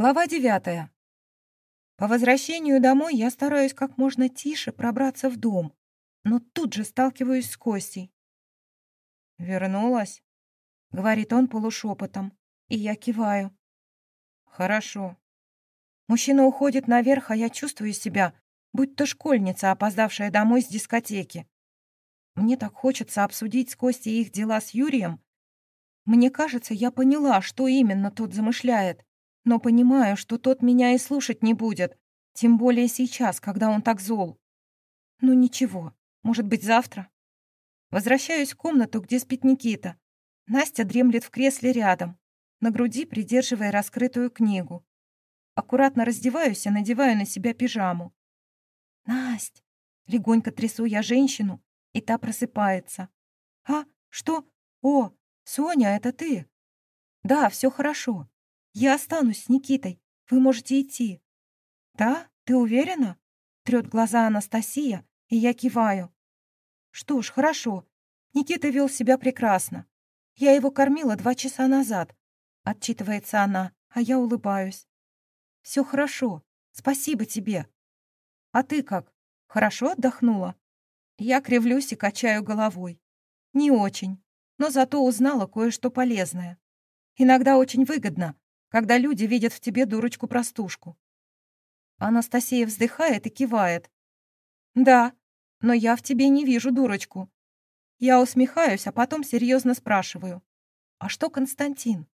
Глава девятая. По возвращению домой я стараюсь как можно тише пробраться в дом, но тут же сталкиваюсь с Костей. «Вернулась?» — говорит он полушепотом, и я киваю. «Хорошо». Мужчина уходит наверх, а я чувствую себя, будь то школьница, опоздавшая домой с дискотеки. Мне так хочется обсудить с Костей их дела с Юрием. Мне кажется, я поняла, что именно тот замышляет но понимаю, что тот меня и слушать не будет, тем более сейчас, когда он так зол. Ну ничего, может быть, завтра. Возвращаюсь в комнату, где спит Никита. Настя дремлет в кресле рядом, на груди придерживая раскрытую книгу. Аккуратно раздеваюсь и надеваю на себя пижаму. «Насть!» — легонько трясу я женщину, и та просыпается. «А, что? О, Соня, это ты?» «Да, все хорошо. Я останусь с Никитой. Вы можете идти». «Да? Ты уверена?» Трет глаза Анастасия, и я киваю. «Что ж, хорошо. Никита вел себя прекрасно. Я его кормила два часа назад», — отчитывается она, а я улыбаюсь. «Все хорошо. Спасибо тебе. А ты как? Хорошо отдохнула?» Я кривлюсь и качаю головой. Не очень, но зато узнала кое-что полезное. Иногда очень выгодно когда люди видят в тебе дурочку-простушку. Анастасия вздыхает и кивает. «Да, но я в тебе не вижу дурочку». Я усмехаюсь, а потом серьезно спрашиваю. «А что Константин?»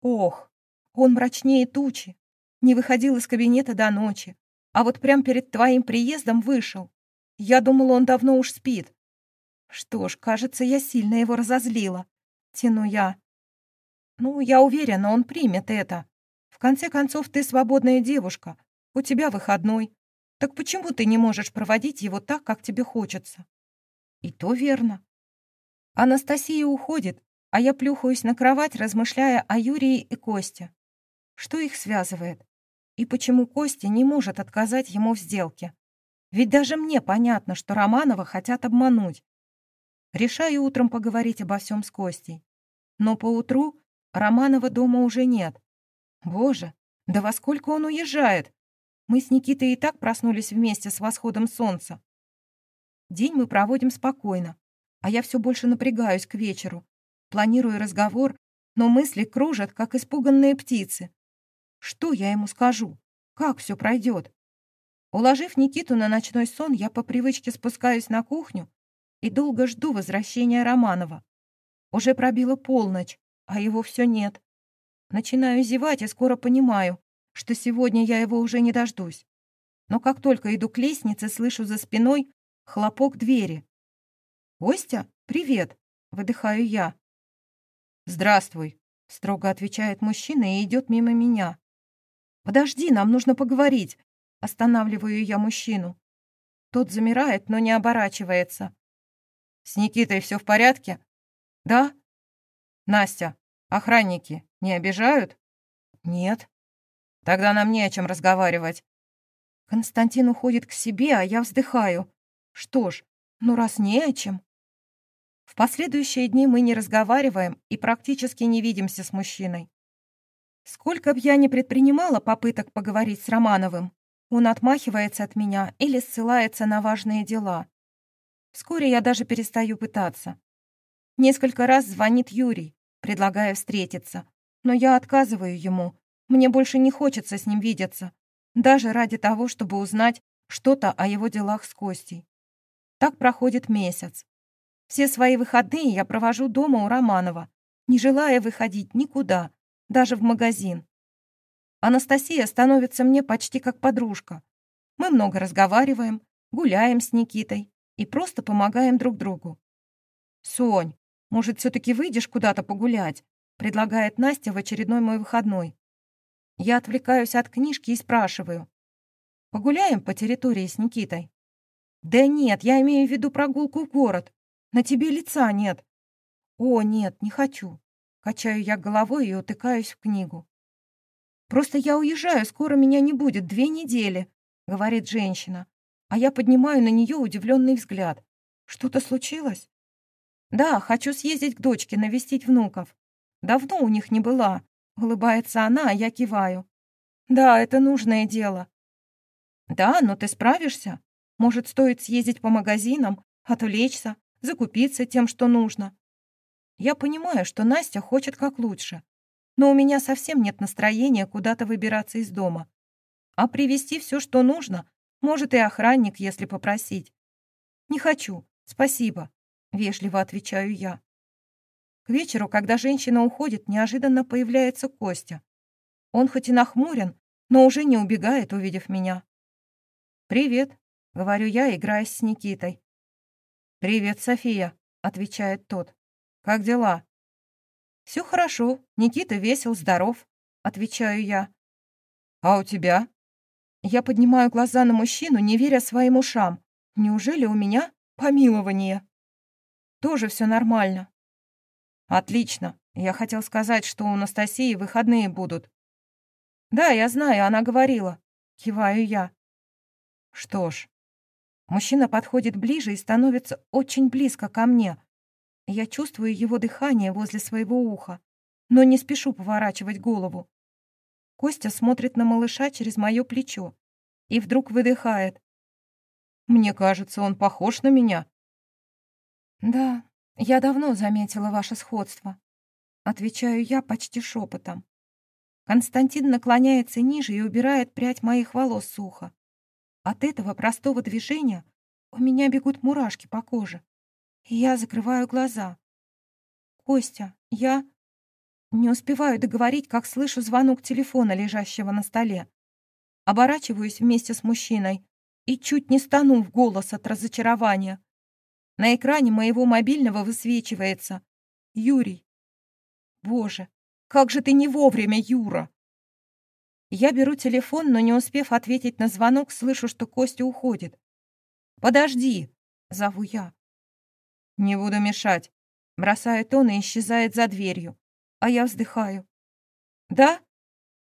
«Ох, он мрачнее тучи. Не выходил из кабинета до ночи. А вот прям перед твоим приездом вышел. Я думала, он давно уж спит. Что ж, кажется, я сильно его разозлила. Тяну я. Ну, я уверена, он примет это. В конце концов, ты свободная девушка. У тебя выходной. Так почему ты не можешь проводить его так, как тебе хочется? И то верно. Анастасия уходит, а я плюхаюсь на кровать, размышляя о Юрии и Косте. Что их связывает? И почему Костя не может отказать ему в сделке? Ведь даже мне понятно, что Романова хотят обмануть. Решаю утром поговорить обо всем с Костей. Но поутру Романова дома уже нет. Боже, да во сколько он уезжает? Мы с Никитой и так проснулись вместе с восходом солнца. День мы проводим спокойно, а я все больше напрягаюсь к вечеру. Планирую разговор, но мысли кружат, как испуганные птицы. Что я ему скажу? Как все пройдет? Уложив Никиту на ночной сон, я по привычке спускаюсь на кухню и долго жду возвращения Романова. Уже пробила полночь, а его все нет. Начинаю зевать и скоро понимаю, что сегодня я его уже не дождусь. Но как только иду к лестнице, слышу за спиной хлопок двери. «Костя, привет!» — выдыхаю я. «Здравствуй!» — строго отвечает мужчина и идет мимо меня. «Подожди, нам нужно поговорить!» — останавливаю я мужчину. Тот замирает, но не оборачивается. «С Никитой все в порядке?» «Да?» «Настя, охранники не обижают?» «Нет». «Тогда нам не о чем разговаривать». Константин уходит к себе, а я вздыхаю. Что ж, ну раз не о чем. В последующие дни мы не разговариваем и практически не видимся с мужчиной. Сколько б я ни предпринимала попыток поговорить с Романовым, он отмахивается от меня или ссылается на важные дела. Вскоре я даже перестаю пытаться. Несколько раз звонит Юрий, предлагая встретиться, но я отказываю ему. Мне больше не хочется с ним видеться, даже ради того, чтобы узнать что-то о его делах с Костей. Так проходит месяц. Все свои выходные я провожу дома у Романова, не желая выходить никуда, даже в магазин. Анастасия становится мне почти как подружка. Мы много разговариваем, гуляем с Никитой и просто помогаем друг другу. «Сонь, может, все-таки выйдешь куда-то погулять?» предлагает Настя в очередной мой выходной. Я отвлекаюсь от книжки и спрашиваю. «Погуляем по территории с Никитой?» «Да нет, я имею в виду прогулку в город. На тебе лица нет». «О, нет, не хочу». Качаю я головой и утыкаюсь в книгу. «Просто я уезжаю, скоро меня не будет, две недели», — говорит женщина. А я поднимаю на нее удивленный взгляд. «Что-то случилось?» «Да, хочу съездить к дочке, навестить внуков. Давно у них не была». Улыбается она, а я киваю. Да, это нужное дело. Да, но ты справишься. Может, стоит съездить по магазинам, отвлечься, закупиться тем, что нужно. Я понимаю, что Настя хочет как лучше, но у меня совсем нет настроения куда-то выбираться из дома. А привезти все, что нужно, может и охранник, если попросить. Не хочу, спасибо, вежливо отвечаю я. К вечеру, когда женщина уходит, неожиданно появляется Костя. Он хоть и нахмурен, но уже не убегает, увидев меня. «Привет», — говорю я, играясь с Никитой. «Привет, София», — отвечает тот. «Как дела?» «Все хорошо. Никита весел, здоров», — отвечаю я. «А у тебя?» Я поднимаю глаза на мужчину, не веря своим ушам. Неужели у меня помилование? Тоже все нормально. Отлично. Я хотел сказать, что у Анастасии выходные будут. Да, я знаю, она говорила. Киваю я. Что ж. Мужчина подходит ближе и становится очень близко ко мне. Я чувствую его дыхание возле своего уха, но не спешу поворачивать голову. Костя смотрит на малыша через мое плечо и вдруг выдыхает. «Мне кажется, он похож на меня». «Да, я давно заметила ваше сходство», — отвечаю я почти шепотом. Константин наклоняется ниже и убирает прядь моих волос с уха. От этого простого движения у меня бегут мурашки по коже, и я закрываю глаза. «Костя, я...» Не успеваю договорить, как слышу звонок телефона, лежащего на столе. Оборачиваюсь вместе с мужчиной и чуть не стану в голос от разочарования. На экране моего мобильного высвечивается «Юрий». Боже, как же ты не вовремя, Юра! Я беру телефон, но не успев ответить на звонок, слышу, что Костя уходит. «Подожди!» — зову я. «Не буду мешать», — бросает он и исчезает за дверью а я вздыхаю. «Да?»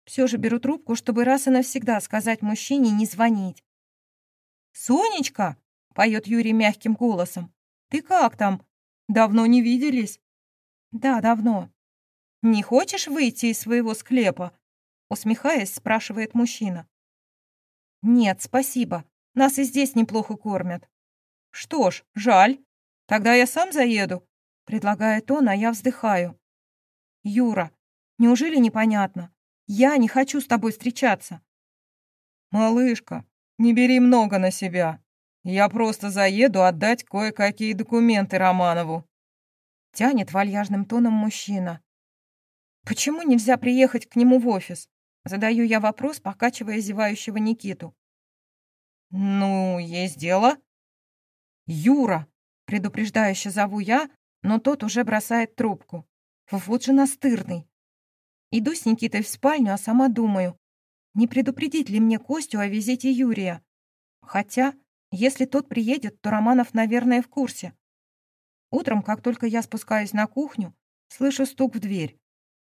Все же беру трубку, чтобы раз и навсегда сказать мужчине не звонить. «Сонечка!» — поет Юрий мягким голосом. «Ты как там? Давно не виделись?» «Да, давно». «Не хочешь выйти из своего склепа?» Усмехаясь, спрашивает мужчина. «Нет, спасибо. Нас и здесь неплохо кормят». «Что ж, жаль. Тогда я сам заеду», — предлагает он, а я вздыхаю. Юра, неужели непонятно? Я не хочу с тобой встречаться. Малышка, не бери много на себя. Я просто заеду отдать кое-какие документы Романову. Тянет вальяжным тоном мужчина. Почему нельзя приехать к нему в офис? Задаю я вопрос, покачивая зевающего Никиту. «Ну, есть дело». «Юра!» — предупреждающе зову я, но тот уже бросает трубку. Вот же настырный. Иду с Никитой в спальню, а сама думаю, не предупредить ли мне Костю о визите Юрия. Хотя, если тот приедет, то Романов, наверное, в курсе. Утром, как только я спускаюсь на кухню, слышу стук в дверь.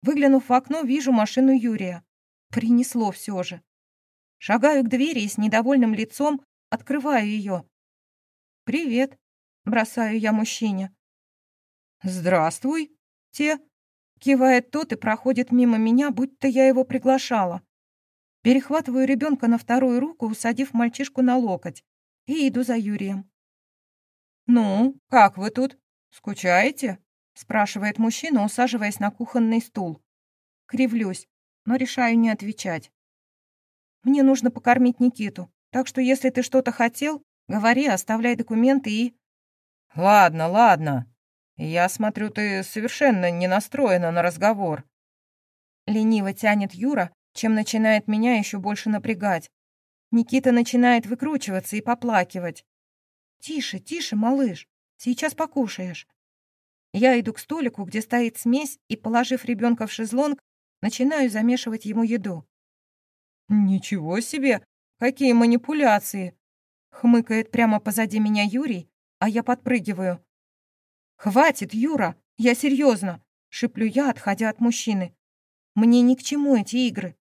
Выглянув в окно, вижу машину Юрия. Принесло все же. Шагаю к двери и с недовольным лицом открываю ее. «Привет», — бросаю я мужчине. «Здравствуй», те...» Кивает тот и проходит мимо меня, будто я его приглашала. Перехватываю ребенка на вторую руку, усадив мальчишку на локоть, и иду за Юрием. «Ну, как вы тут? Скучаете?» спрашивает мужчина, усаживаясь на кухонный стул. Кривлюсь, но решаю не отвечать. «Мне нужно покормить Никиту, так что если ты что-то хотел, говори, оставляй документы и...» «Ладно, ладно», «Я смотрю, ты совершенно не настроена на разговор». Лениво тянет Юра, чем начинает меня еще больше напрягать. Никита начинает выкручиваться и поплакивать. «Тише, тише, малыш, сейчас покушаешь». Я иду к столику, где стоит смесь, и, положив ребенка в шезлонг, начинаю замешивать ему еду. «Ничего себе! Какие манипуляции!» Хмыкает прямо позади меня Юрий, а я подпрыгиваю. «Хватит, Юра! Я серьезно!» — шиплю я, отходя от мужчины. «Мне ни к чему эти игры.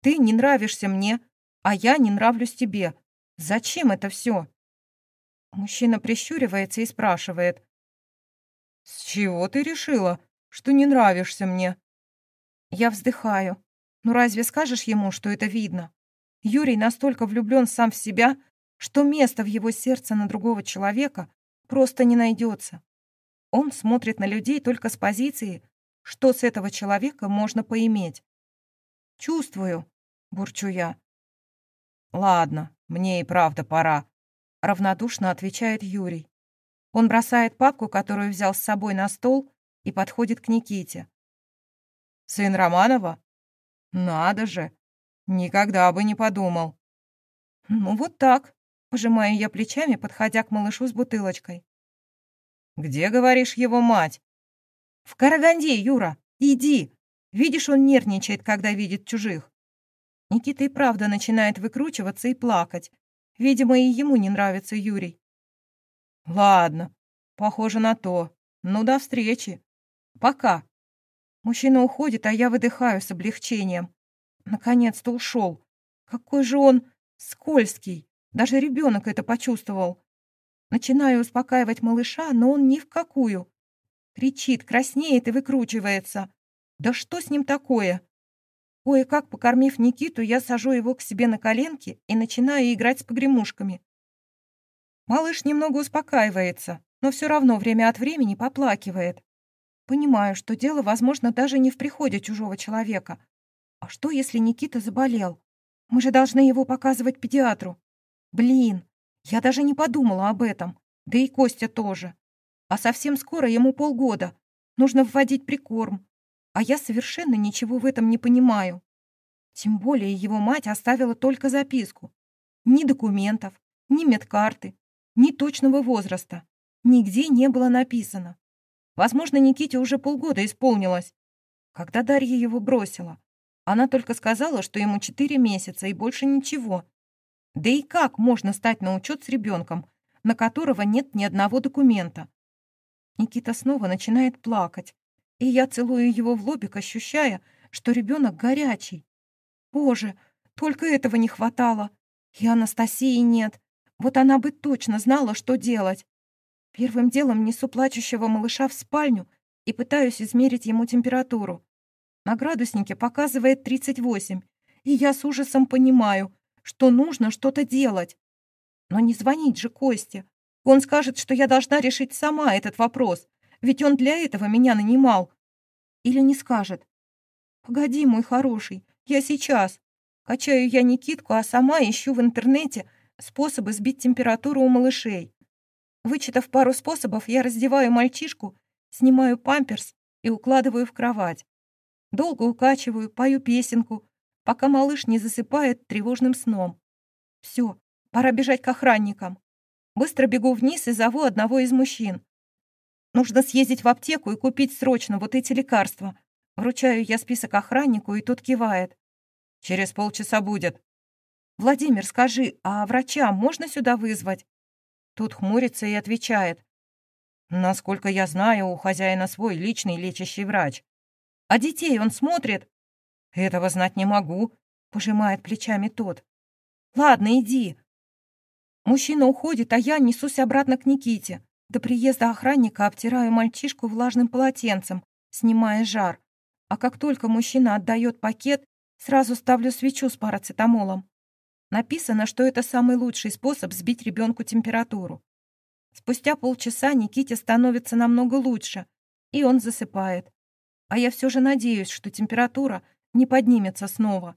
Ты не нравишься мне, а я не нравлюсь тебе. Зачем это все?» Мужчина прищуривается и спрашивает. «С чего ты решила, что не нравишься мне?» Я вздыхаю. Ну разве скажешь ему, что это видно? Юрий настолько влюблен сам в себя, что места в его сердце на другого человека просто не найдется. Он смотрит на людей только с позиции, что с этого человека можно поиметь. «Чувствую», — бурчу я. «Ладно, мне и правда пора», — равнодушно отвечает Юрий. Он бросает папку, которую взял с собой на стол, и подходит к Никите. «Сын Романова? Надо же! Никогда бы не подумал». «Ну вот так», — пожимаю я плечами, подходя к малышу с бутылочкой. «Где, говоришь, его мать?» «В Караганде, Юра! Иди! Видишь, он нервничает, когда видит чужих». Никита и правда начинает выкручиваться и плакать. Видимо, и ему не нравится Юрий. «Ладно, похоже на то. Ну, до встречи. Пока». Мужчина уходит, а я выдыхаю с облегчением. Наконец-то ушел. Какой же он скользкий. Даже ребенок это почувствовал. Начинаю успокаивать малыша, но он ни в какую. Кричит, краснеет и выкручивается. Да что с ним такое? Кое-как покормив Никиту, я сажу его к себе на коленки и начинаю играть с погремушками. Малыш немного успокаивается, но все равно время от времени поплакивает. Понимаю, что дело, возможно, даже не в приходе чужого человека. А что, если Никита заболел? Мы же должны его показывать педиатру. Блин, я даже не подумала об этом. Да и Костя тоже. А совсем скоро ему полгода. Нужно вводить прикорм. А я совершенно ничего в этом не понимаю. Тем более его мать оставила только записку. Ни документов, ни медкарты, ни точного возраста. Нигде не было написано. Возможно, Никите уже полгода исполнилось. Когда Дарья его бросила, она только сказала, что ему четыре месяца и больше ничего. Да и как можно стать на учет с ребенком, на которого нет ни одного документа? Никита снова начинает плакать, и я целую его в лобик, ощущая, что ребенок горячий. Боже, только этого не хватало. И Анастасии нет. Вот она бы точно знала, что делать. Первым делом несу плачущего малыша в спальню и пытаюсь измерить ему температуру. На градуснике показывает 38, и я с ужасом понимаю, что нужно что-то делать. Но не звонить же Косте. Он скажет, что я должна решить сама этот вопрос, ведь он для этого меня нанимал. Или не скажет. «Погоди, мой хороший, я сейчас». Качаю я Никитку, а сама ищу в интернете способы сбить температуру у малышей. Вычитав пару способов, я раздеваю мальчишку, снимаю памперс и укладываю в кровать. Долго укачиваю, пою песенку, пока малыш не засыпает тревожным сном. Все, пора бежать к охранникам. Быстро бегу вниз и зову одного из мужчин. Нужно съездить в аптеку и купить срочно вот эти лекарства. Вручаю я список охраннику, и тот кивает. Через полчаса будет. «Владимир, скажи, а врача можно сюда вызвать?» Тут хмурится и отвечает. «Насколько я знаю, у хозяина свой личный лечащий врач. А детей он смотрит?» «Этого знать не могу», — пожимает плечами тот. «Ладно, иди». Мужчина уходит, а я несусь обратно к Никите. До приезда охранника обтираю мальчишку влажным полотенцем, снимая жар. А как только мужчина отдает пакет, сразу ставлю свечу с парацетамолом. Написано, что это самый лучший способ сбить ребенку температуру. Спустя полчаса Никите становится намного лучше, и он засыпает. А я все же надеюсь, что температура не поднимется снова.